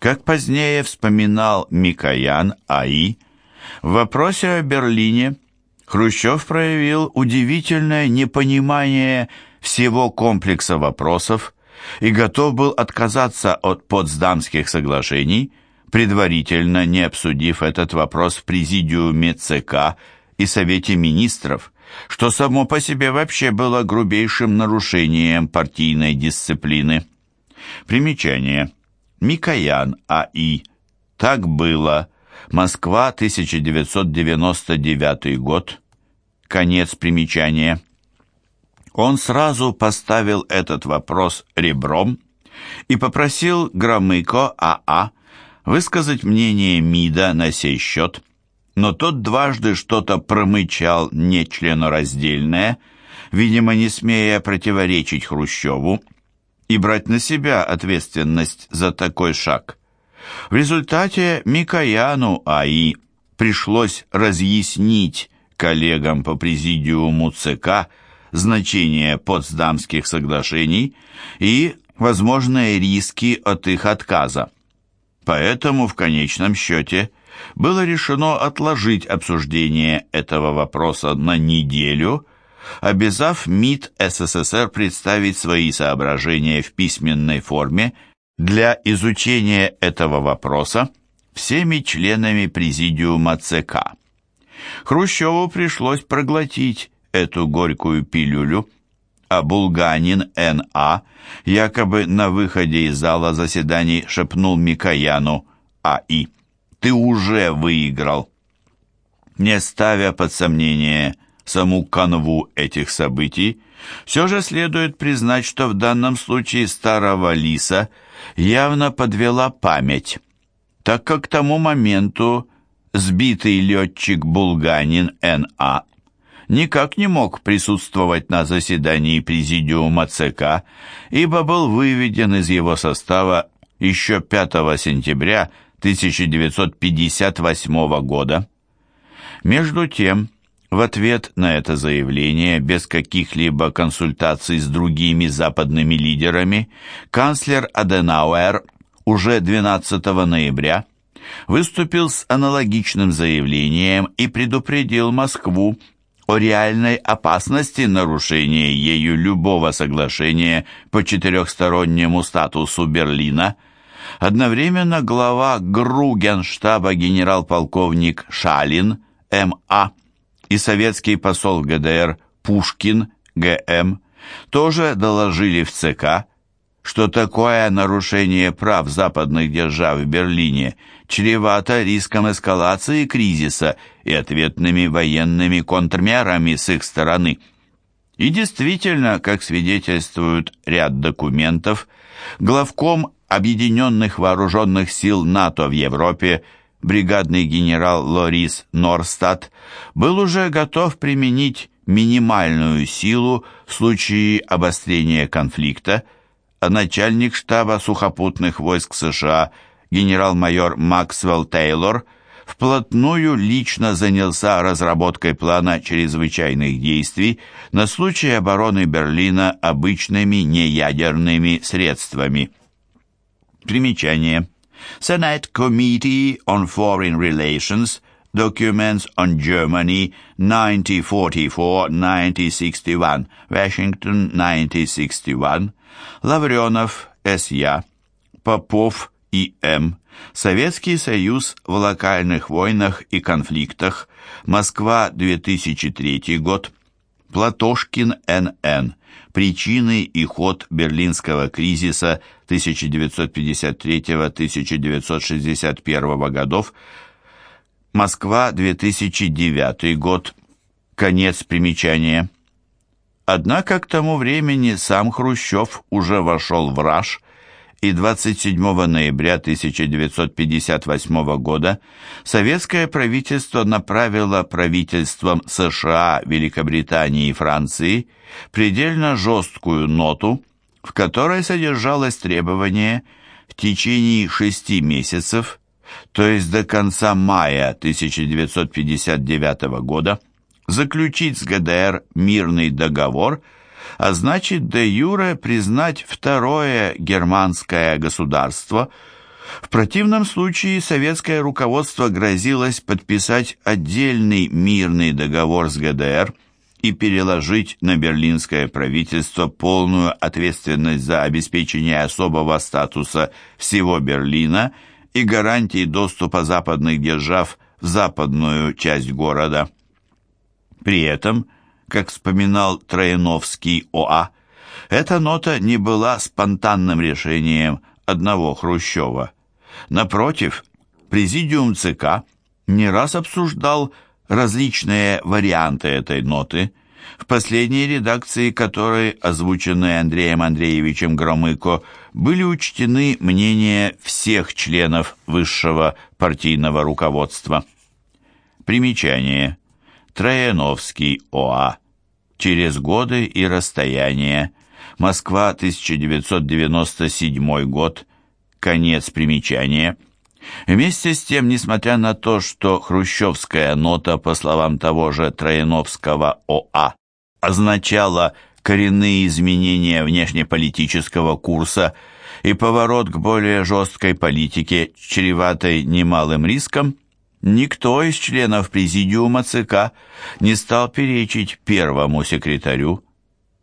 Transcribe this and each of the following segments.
Как позднее вспоминал Микоян А.И., в вопросе о Берлине Хрущев проявил удивительное непонимание всего комплекса вопросов и готов был отказаться от Потсдамских соглашений, предварительно не обсудив этот вопрос в Президиуме ЦК и Совете Министров, что само по себе вообще было грубейшим нарушением партийной дисциплины. Примечание. Микоян А.И. Так было. Москва, 1999 год. Конец примечания. Он сразу поставил этот вопрос ребром и попросил Громыко А.А. высказать мнение МИДа на сей счет, но тот дважды что-то промычал нечленораздельное, видимо, не смея противоречить Хрущеву и брать на себя ответственность за такой шаг. В результате Микояну АИ пришлось разъяснить коллегам по президиуму ЦК значение Потсдамских соглашений и возможные риски от их отказа. Поэтому в конечном счете было решено отложить обсуждение этого вопроса на неделю, обязав МИД СССР представить свои соображения в письменной форме для изучения этого вопроса всеми членами Президиума ЦК. Хрущеву пришлось проглотить эту горькую пилюлю, а Булганин Н.А. якобы на выходе из зала заседаний шепнул Микояну А.И. «Ты уже выиграл!» Не ставя под сомнение саму канву этих событий, все же следует признать, что в данном случае старого лиса явно подвела память, так как к тому моменту сбитый летчик Булганин Н.А никак не мог присутствовать на заседании Президиума ЦК, ибо был выведен из его состава еще 5 сентября 1958 года. Между тем, в ответ на это заявление, без каких-либо консультаций с другими западными лидерами, канцлер Аденауэр уже 12 ноября выступил с аналогичным заявлением и предупредил Москву о реальной опасности нарушения ею любого соглашения по четырехстороннему статусу Берлина. Одновременно глава ГРУ Генштаба генерал-полковник Шалин М.А. и советский посол в ГДР Пушкин Г.М. тоже доложили в ЦК, что такое нарушение прав западных держав в Берлине чревато риском эскалации кризиса и ответными военными контрмерами с их стороны. И действительно, как свидетельствуют ряд документов, главком Объединенных Вооруженных Сил НАТО в Европе бригадный генерал Лорис Норстад был уже готов применить минимальную силу в случае обострения конфликта, а начальник штаба сухопутных войск США генерал-майор Максвелл Тейлор вплотную лично занялся разработкой плана чрезвычайных действий на случай обороны Берлина обычными неядерными средствами. Примечание. Senate Committee on Foreign Relations Documents on Germany 1944-1961 Washington 1961 Лавренов С.Я. Попов И.М. Советский Союз в локальных войнах и конфликтах. Москва, 2003 год. Платошкин Н.Н. Причины и ход берлинского кризиса 1953-1961 годов. Москва, 2009 год. Конец примечания. Однако к тому времени сам Хрущев уже вошел в раж, и 27 ноября 1958 года советское правительство направило правительствам США, Великобритании и Франции предельно жесткую ноту, в которой содержалось требование в течение шести месяцев, то есть до конца мая 1959 года, заключить с ГДР мирный договор, а значит де юре признать второе германское государство, В противном случае советское руководство грозилось подписать отдельный мирный договор с ГДР и переложить на берлинское правительство полную ответственность за обеспечение особого статуса всего Берлина и гарантии доступа западных держав в западную часть города. При этом, как вспоминал Трояновский ОА, эта нота не была спонтанным решением одного Хрущева. Напротив, президиум ЦК не раз обсуждал различные варианты этой ноты, в последней редакции которой, озвученной Андреем Андреевичем Громыко, были учтены мнения всех членов высшего партийного руководства. Примечание. Трояновский ОА. Через годы и расстояние. Москва, 1997 год. Конец примечания. Вместе с тем, несмотря на то, что хрущевская нота, по словам того же Трояновского ОА, означала коренные изменения внешнеполитического курса и поворот к более жесткой политике, чреватой немалым риском, никто из членов президиума ЦК не стал перечить первому секретарю,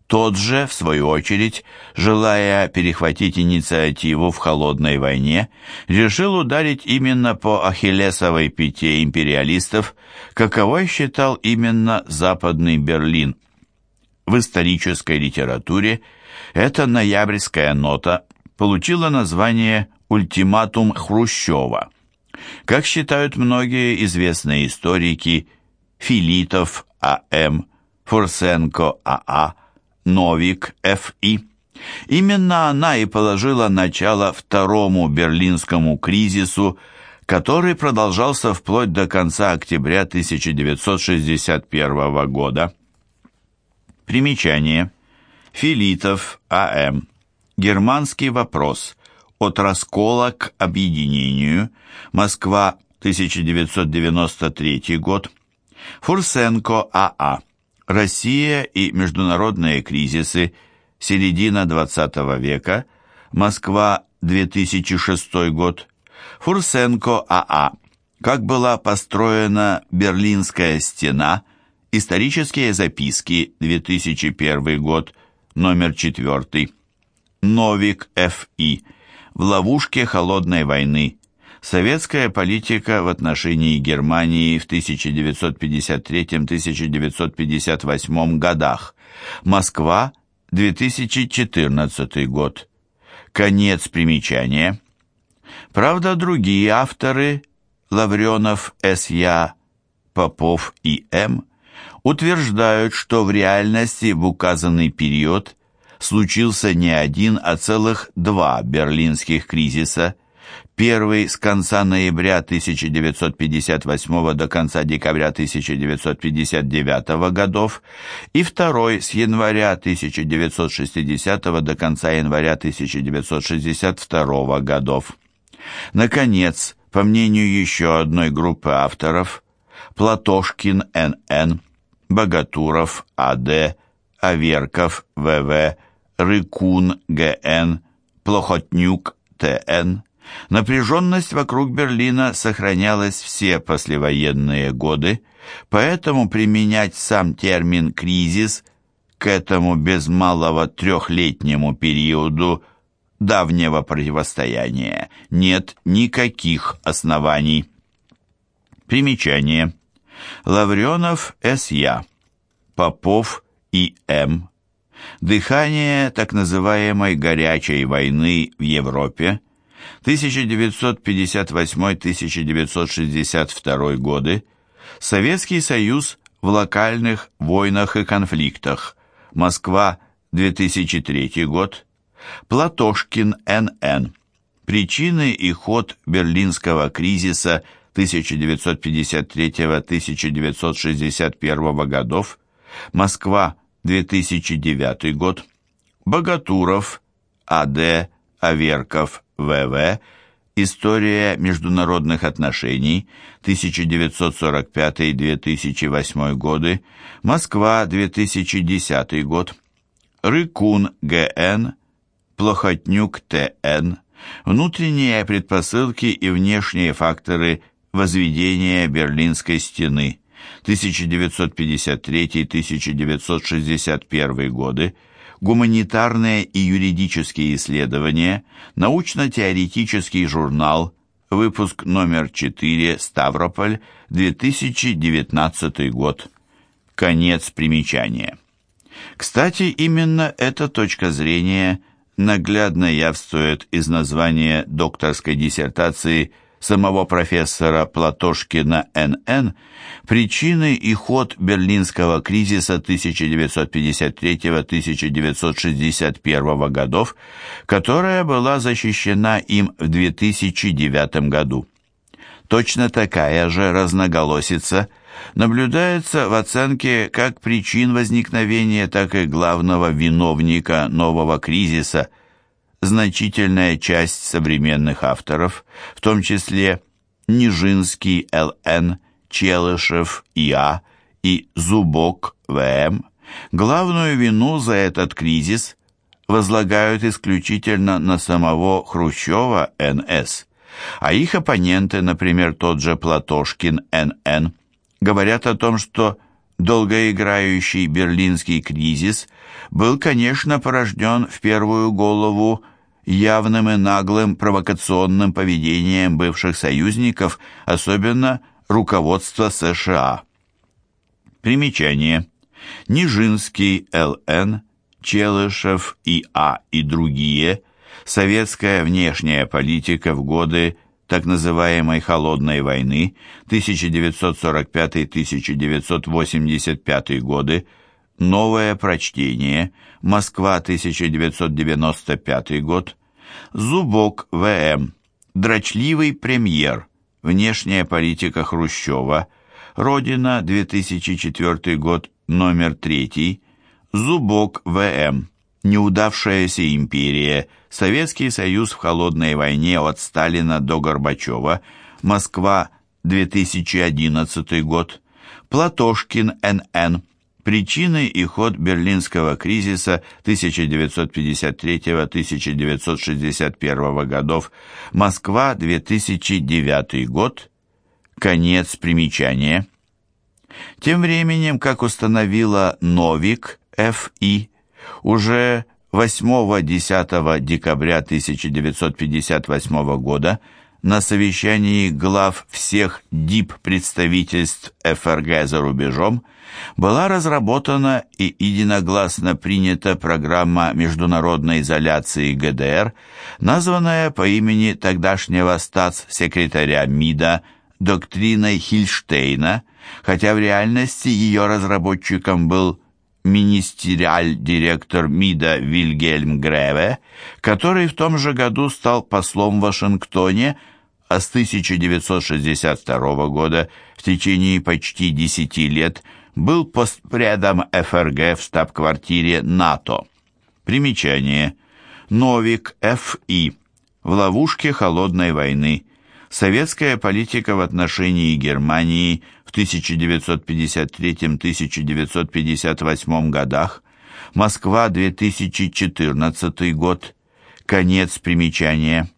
тот же, в свою очередь, желая перехватить инициативу в холодной войне, решил ударить именно по ахиллесовой пяте империалистов, каковой считал именно Западный Берлин. В исторической литературе эта ноябрьская нота получила название «Ультиматум Хрущева». Как считают многие известные историки, Филитов А.М., Фурсенко А.А., Новик Ф.И. Именно она и положила начало второму берлинскому кризису, который продолжался вплоть до конца октября 1961 года. Примечание. Филитов А.М. Германский вопрос. От раскола к объединению. Москва, 1993 год. Фурсенко А.А. Россия и международные кризисы. Середина XX века. Москва, 2006 год. Фурсенко А.А. Как была построена Берлинская стена? Исторические записки, 2001 год, номер 4. Новик Ф.И. В ловушке холодной войны. Советская политика в отношении Германии в 1953-1958 годах. Москва, 2014 год. Конец примечания. Правда, другие авторы, Лавренов, С.Я., Попов и М., утверждают, что в реальности в указанный период случился не один, а целых два берлинских кризиса – Первый с конца ноября 1958 до конца декабря 1959 годов и второй с января 1960 до конца января 1962 годов. Наконец, по мнению еще одной группы авторов, Платошкин Н.Н., Богатуров А.Д., Аверков В.В., Рыкун Г.Н., Плохотнюк Т.Н., Напряженность вокруг Берлина сохранялась все послевоенные годы, поэтому применять сам термин «кризис» к этому без малого трехлетнему периоду давнего противостояния нет никаких оснований. Примечание. Лавренов С.Я. Попов И.М. Дыхание так называемой «горячей войны» в Европе. 1958-1962 годы, Советский Союз в локальных войнах и конфликтах, Москва, 2003 год, Платошкин Н.Н. Причины и ход берлинского кризиса 1953-1961 годов, Москва, 2009 год, Богатуров, А.Д., Аверков, в.В. История международных отношений, 1945-2008 годы, Москва, 2010 год, Рыкун Г.Н., Плохотнюк Т.Н., Внутренние предпосылки и внешние факторы возведения Берлинской стены 1953-1961 годы, гуманитарные и юридические исследования, научно-теоретический журнал, выпуск номер 4, Ставрополь, 2019 год. Конец примечания. Кстати, именно эта точка зрения наглядно явствует из названия докторской диссертации самого профессора Платошкина Н.Н. «Причины и ход берлинского кризиса 1953-1961 годов», которая была защищена им в 2009 году. Точно такая же разноголосица наблюдается в оценке как причин возникновения, так и главного виновника нового кризиса. Значительная часть современных авторов, в том числе Нижинский Л.Н., Челышев И.А. и Зубок В.М., главную вину за этот кризис возлагают исключительно на самого Хрущева Н.С., а их оппоненты, например, тот же Платошкин Н.Н., говорят о том, что долгоиграющий берлинский кризис был, конечно, порожден в первую голову явным и наглым провокационным поведением бывших союзников, особенно руководства США. Примечание. Нижинский Л.Н., Челышев И.А. и другие. Советская внешняя политика в годы так называемой «холодной войны» 1945-1985 годы, «Новое прочтение», Москва, 1995 год, Зубок В.М., «Дрочливый премьер», «Внешняя политика Хрущева», Родина, 2004 год, номер 3, Зубок В.М., Неудавшаяся империя. Советский Союз в холодной войне от Сталина до Горбачева. Москва, 2011 год. Платошкин Н.Н. Причины и ход берлинского кризиса 1953-1961 годов. Москва, 2009 год. Конец примечания. Тем временем, как установила Новик Ф.И., уже 8-10 декабря 1958 года на совещании глав всех ДИП-представительств ФРГ за рубежом была разработана и единогласно принята программа международной изоляции ГДР, названная по имени тогдашнего статс-секретаря МИДа доктриной Хильштейна, хотя в реальности ее разработчиком был министериаль-директор МИДа Вильгельм Греве, который в том же году стал послом в Вашингтоне, а с 1962 года в течение почти 10 лет был постпредом ФРГ в штаб-квартире НАТО. Примечание. Новик Ф.И. В ловушке холодной войны. Советская политика в отношении Германии – в 1953-1958 годах, Москва, 2014 год, конец примечания.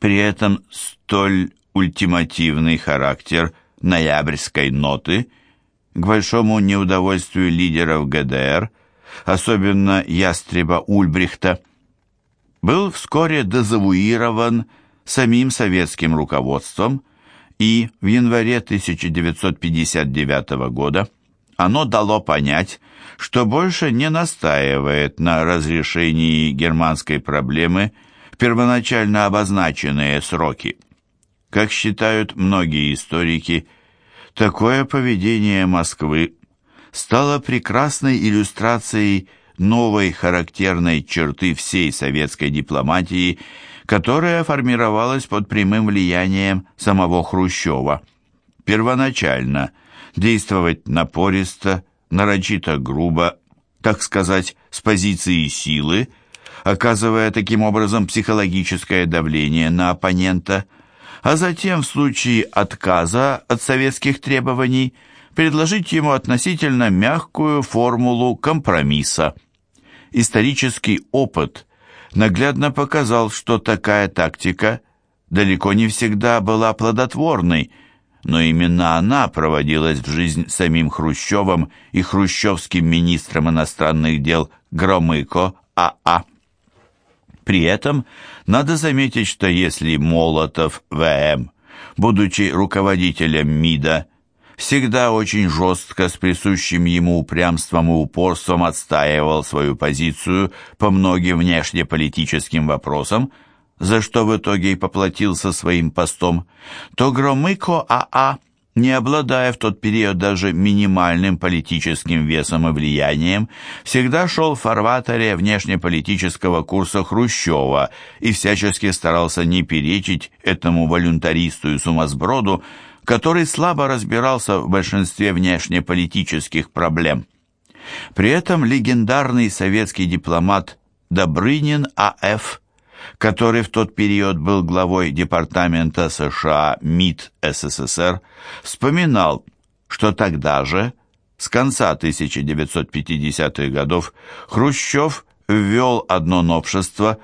При этом столь ультимативный характер ноябрьской ноты к большому неудовольствию лидеров ГДР, особенно ястреба Ульбрихта, был вскоре дезавуирован самим советским руководством и в январе 1959 года оно дало понять, что больше не настаивает на разрешении германской проблемы в первоначально обозначенные сроки. Как считают многие историки, такое поведение Москвы стало прекрасной иллюстрацией новой характерной черты всей советской дипломатии – которая формировалась под прямым влиянием самого Хрущева. Первоначально действовать напористо, нарочито грубо, так сказать, с позиции силы, оказывая таким образом психологическое давление на оппонента, а затем в случае отказа от советских требований предложить ему относительно мягкую формулу компромисса. Исторический опыт – наглядно показал, что такая тактика далеко не всегда была плодотворной, но именно она проводилась в жизнь самим Хрущевым и хрущевским министром иностранных дел Громыко А.А. При этом надо заметить, что если Молотов В.М., будучи руководителем МИДа, всегда очень жестко, с присущим ему упрямством и упорством отстаивал свою позицию по многим внешнеполитическим вопросам, за что в итоге и поплатился своим постом, то Громыко АА, не обладая в тот период даже минимальным политическим весом и влиянием, всегда шел в фарватере внешнеполитического курса Хрущева и всячески старался не перечить этому волюнтаристу и сумасброду, который слабо разбирался в большинстве внешнеполитических проблем. При этом легендарный советский дипломат Добрынин А.Ф., который в тот период был главой Департамента США МИД СССР, вспоминал, что тогда же, с конца 1950-х годов, Хрущев ввел одно новшество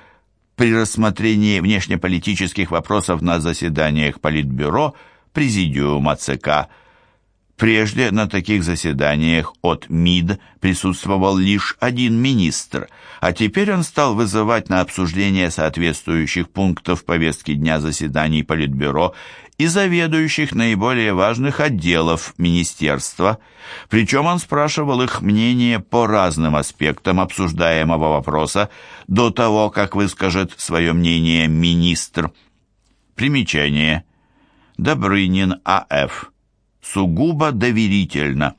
при рассмотрении внешнеполитических вопросов на заседаниях Политбюро – президиума ЦК. Прежде на таких заседаниях от МИД присутствовал лишь один министр, а теперь он стал вызывать на обсуждение соответствующих пунктов повестки дня заседаний Политбюро и заведующих наиболее важных отделов министерства. Причем он спрашивал их мнение по разным аспектам обсуждаемого вопроса до того, как выскажет свое мнение министр. Примечание. Добрынин А.Ф. Сугубо доверительно.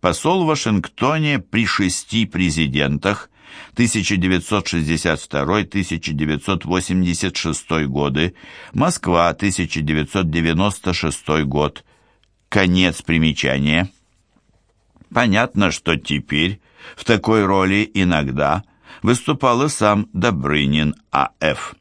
Посол в Вашингтоне при шести президентах 1962-1986 годы, Москва, 1996 год. Конец примечания. Понятно, что теперь в такой роли иногда выступал и сам Добрынин А.Ф.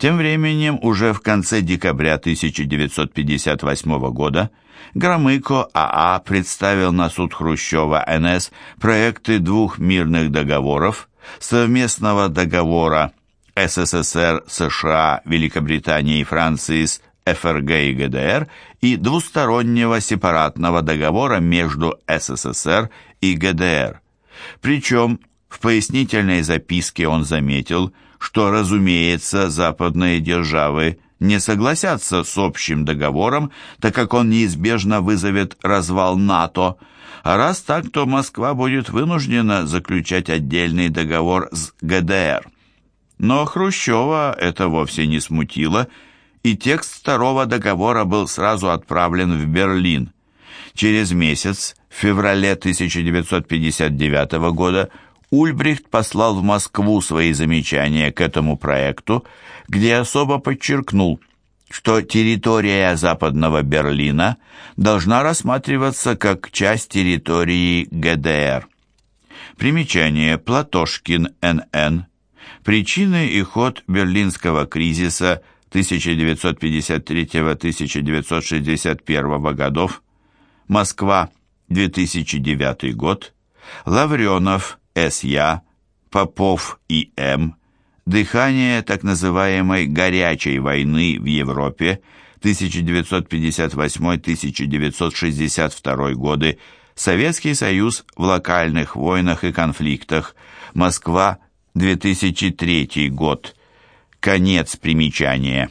Тем временем, уже в конце декабря 1958 года Громыко АА а представил на суд Хрущева НС проекты двух мирных договоров, совместного договора СССР, США, Великобритании и Франции с ФРГ и ГДР и двустороннего сепаратного договора между СССР и ГДР. Причем в пояснительной записке он заметил, что, разумеется, западные державы не согласятся с общим договором, так как он неизбежно вызовет развал НАТО, а раз так, то Москва будет вынуждена заключать отдельный договор с ГДР. Но Хрущева это вовсе не смутило, и текст второго договора был сразу отправлен в Берлин. Через месяц, в феврале 1959 года, Ульбрихт послал в Москву свои замечания к этому проекту, где особо подчеркнул, что территория Западного Берлина должна рассматриваться как часть территории ГДР. Примечание Платошкин Н.Н. Причины и ход берлинского кризиса 1953-1961 годов. Москва, 2009 год. Лавренов, с.Я., Попов и М., дыхание так называемой «горячей войны» в Европе 1958-1962 годы, Советский Союз в локальных войнах и конфликтах, Москва, 2003 год. Конец примечания.